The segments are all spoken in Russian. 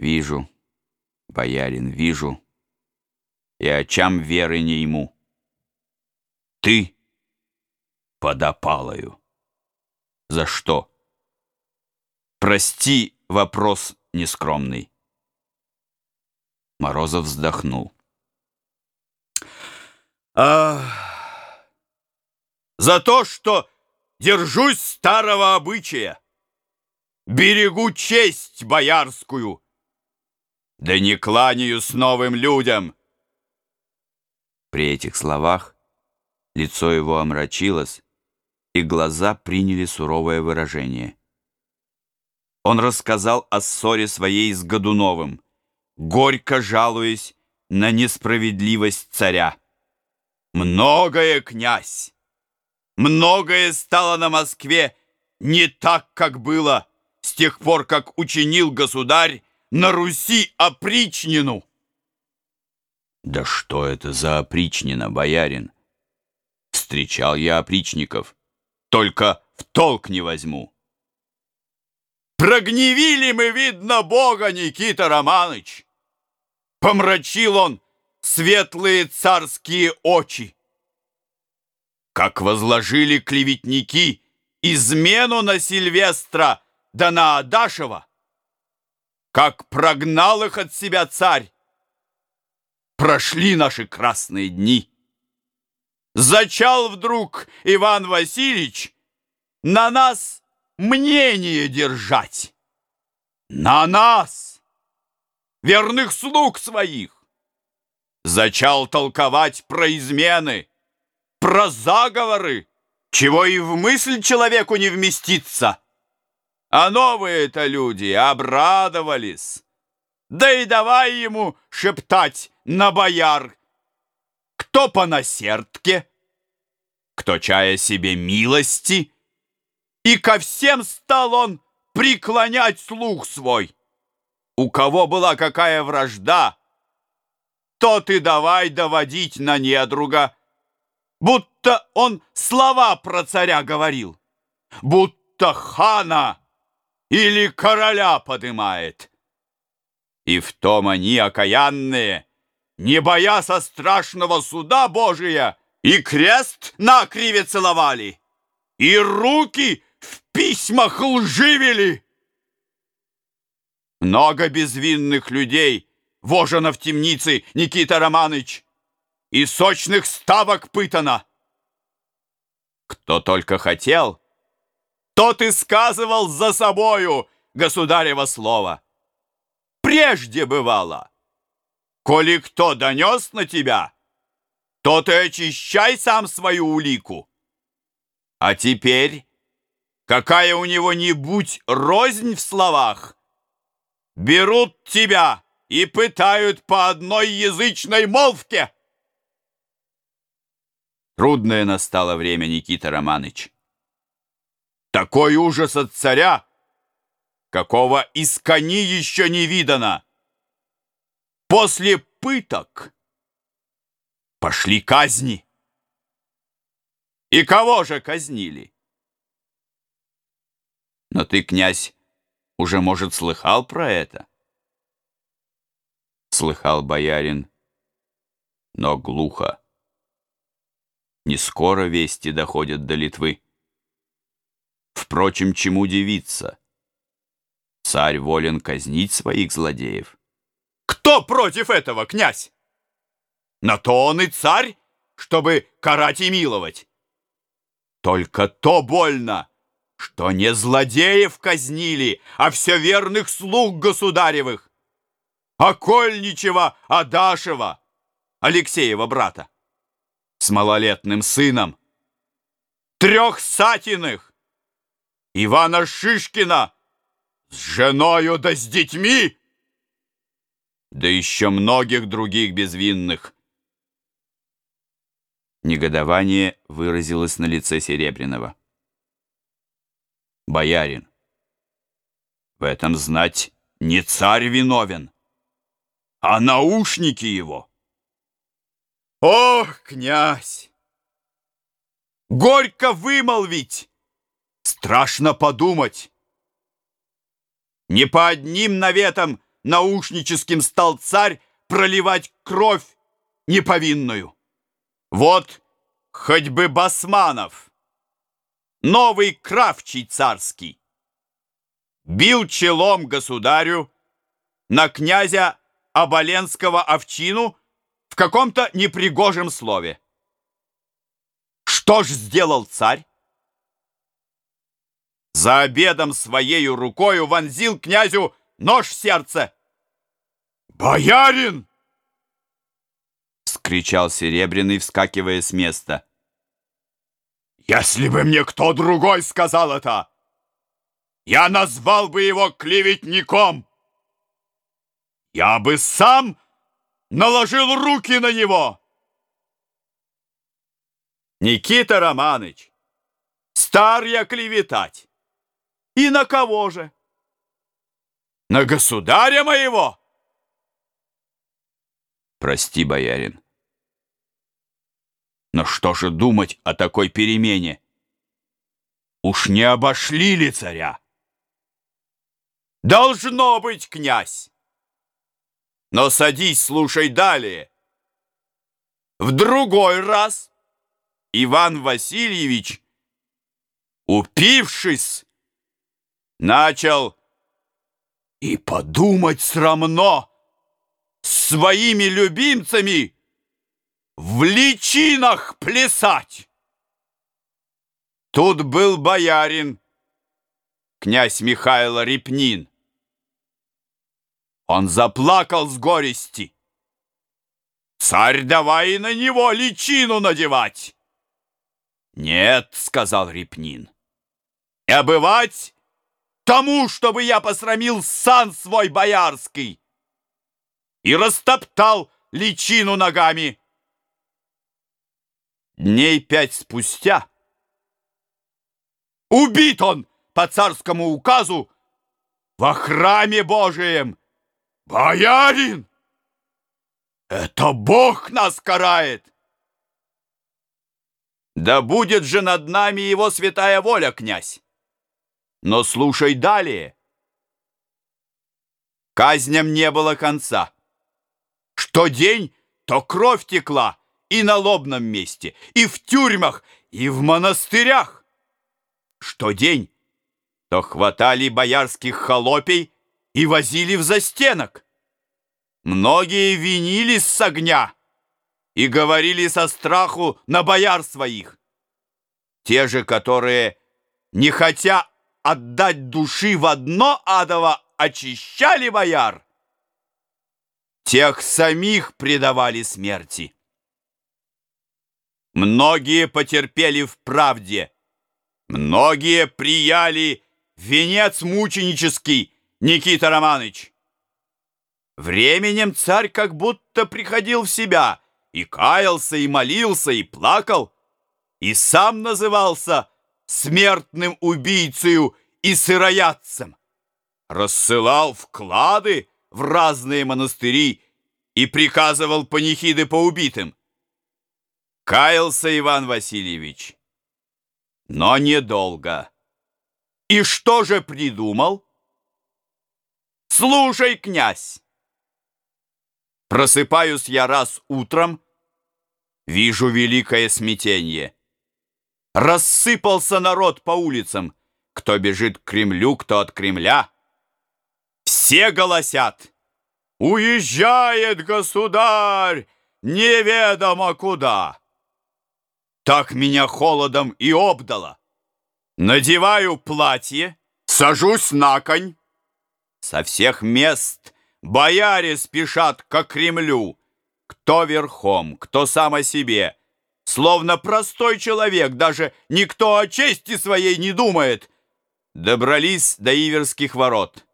Вижу, боярин, вижу, и очам веры не ему. Ты подопалою. За что? Прости вопрос нескромный. Морозов вздохнул. А, за то, что держусь старого обычая, берегу честь боярскую, да не кланяюсь новым людям. При этих словах лицо его омрачилось, и глаза приняли суровое выражение. Он рассказал о ссоре своей с Годуновым, горько жалуясь на несправедливость царя. Многое, князь, многое стало на Москве не так, как было с тех пор, как учинил государь на Руси опричнину. Да что это за опричнина, боярин? Встречал я опричников, только в толк не возьму. Прогневили мы, видно, Бога, Никита Романыч. Помрачил он светлые царские очи. Как возложили клеветники измену на Сильвестра да на Адашева, как прогнал их от себя царь. Прошли наши красные дни. Зачал вдруг Иван Васильевич на нас мнение держать. На нас, верных слуг своих. Зачал толковать про измены, про заговоры, чего и в мысль человеку не вместится. А новые-то люди обрадовались. Да и давай ему шептать на бояр. Кто по насердке, кто чая себе милости, и ко всем стал он преклонять слух свой. У кого была какая вражда, то ты давай доводить на недруга, будто он слова про царя говорил, будто хана или короля подымает. И в том они окаянные, не бояся страшного суда Божия, и крест на криве целовали, и руки в письмах лживели. Много безвинных людей вожено в темнице Никита Романыч, и сочных ставок пытано. Кто только хотел, тот и сказывал за собою государево слово. Прежде бывало, коли кто донес на тебя, то ты очищай сам свою улику. А теперь, какая у него-нибудь рознь в словах, берут тебя и пытают по одной язычной молвке. Трудное настало время, Никита Романыч. Такой ужас от царя, какого из кони еще не видано. После пыток пошли казни. И кого же казнили? Но ты, князь, уже, может, слыхал про это? Слыхал боярин, но глухо. Не скоро вести доходят до Литвы. Впрочем, чему удивиться? Царь волен казнить своих злодеев. Кто против этого, князь? На то он и царь, чтобы карать и миловать. Только то больно, что не злодеев казнили, а все верных слуг государевых. Окольничева Адашева, Алексеева брата, с малолетним сыном, трех Сатиных, Ивана Шишкина с женою да с детьми, да еще многих других безвинных. Негодование выразилось на лице Серебряного. Боярин, в этом знать не царь виновен, а наушники его. Ох, князь! Горько вымолвить, страшно подумать. Не по одним наветам наушническим стал царь проливать кровь неповинную. Вот хоть бы Басманов, новый кравчий царский, бил челом государю на князя Оболенского овчину в каком-то непригожем слове. Что ж сделал царь? За обедом своею рукою вонзил князю нож в сердце. «Боярин!» — скричал Серебряный, вскакивая с места. «Если бы мне кто другой сказал это, я назвал бы его клеветником. Я бы сам наложил руки на него!» Никита Романыч, стар я клеветать. И на кого же? На государя моего? Прости, боярин. Но что же думать о такой перемене? Уж не обошли ли царя? Должно быть, князь. Но садись, слушай далее. В другой раз Иван Васильевич, упившись, начал и подумать срамно с своими любимцами в личинах плясать. Тут был боярин, князь Михайло Репнин. Он заплакал с горести. Царь давай на него личину надевать. «Нет», — сказал Репнин, — «и обывать тому, чтобы я посрамил сан свой боярский и растоптал личину ногами». Дней пять спустя убит он по царскому указу во храме Божием. Боярин! Это Бог нас карает! Да будет же над нами его святая воля, князь! Но слушай далее. Казням не было конца. Что день, то кровь текла и на лобном месте, и в тюрьмах, и в монастырях. Что день, то хватали боярских холопей и возили в застенок. Многие винились с огня, и говорили со страху на бояр своих. Те же, которые, не хотя отдать души в одно адово, очищали бояр, тех самих предавали смерти. Многие потерпели в правде, многие прияли венец мученический, Никита Романович. Временем царь как будто приходил в себя и каялся, и молился, и плакал, и сам назывался смертным убийцею и сыроядцем, рассылал вклады в разные монастыри и приказывал панихиды по убитым. Каялся Иван Васильевич, но недолго. И что же придумал? Слушай, князь! Просыпаюсь я раз утром, вижу великое смятение. Рассыпался народ по улицам, кто бежит к Кремлю, кто от Кремля. Все голосят. «Уезжает государь неведомо куда!» Так меня холодом и обдало. Надеваю платье, сажусь на конь. Со всех мест Бояре спешат к Кремлю. Кто верхом, кто сам о себе. Словно простой человек, даже никто о чести своей не думает. Добрались до Иверских ворот.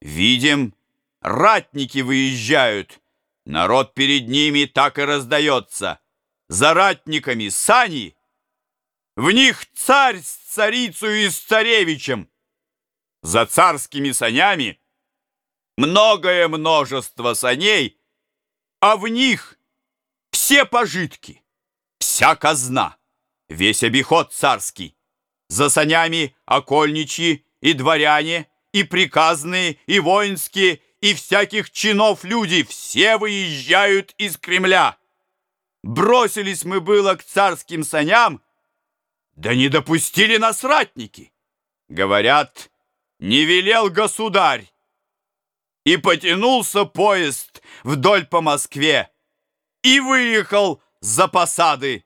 Видим, ратники выезжают. Народ перед ними так и раздается. За ратниками сани. В них царь с царицей и с царевичем. За царскими санями многое множество саней, а в них все пожитки, вся казна, весь обиход царский. За санями окольничьи и дворяне, и приказные, и воинские, и всяких чинов люди, все выезжают из Кремля. Бросились мы было к царским саням, да не допустили нас ратники. Говорят, не велел государь. И потянулся поезд вдоль по Москве и выехал за посады.